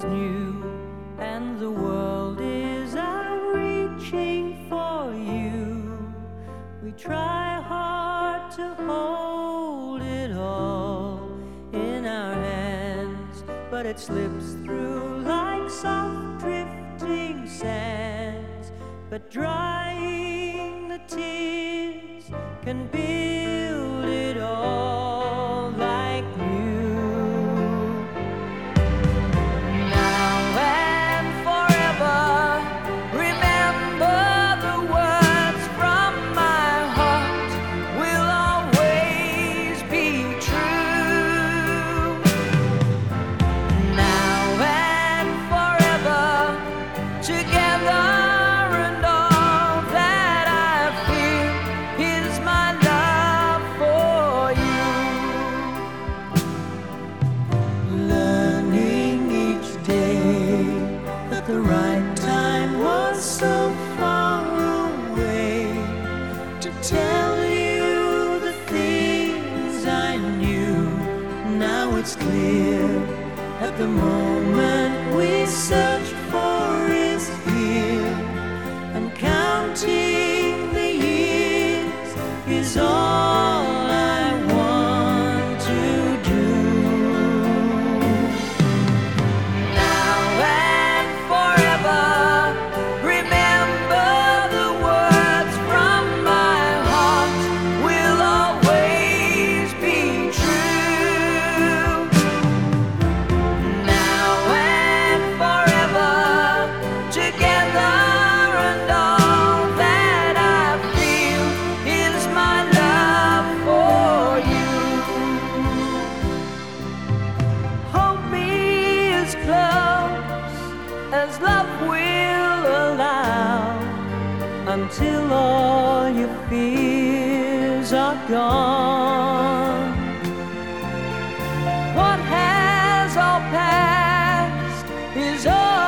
is new and the world is out reaching for you. We try hard to hold it all in our hands, but it slips through like soft drifting sands. But drying the tears can build it all knew. Now it's clear at the moment we search will allow until all your fears are gone. What has all passed is all.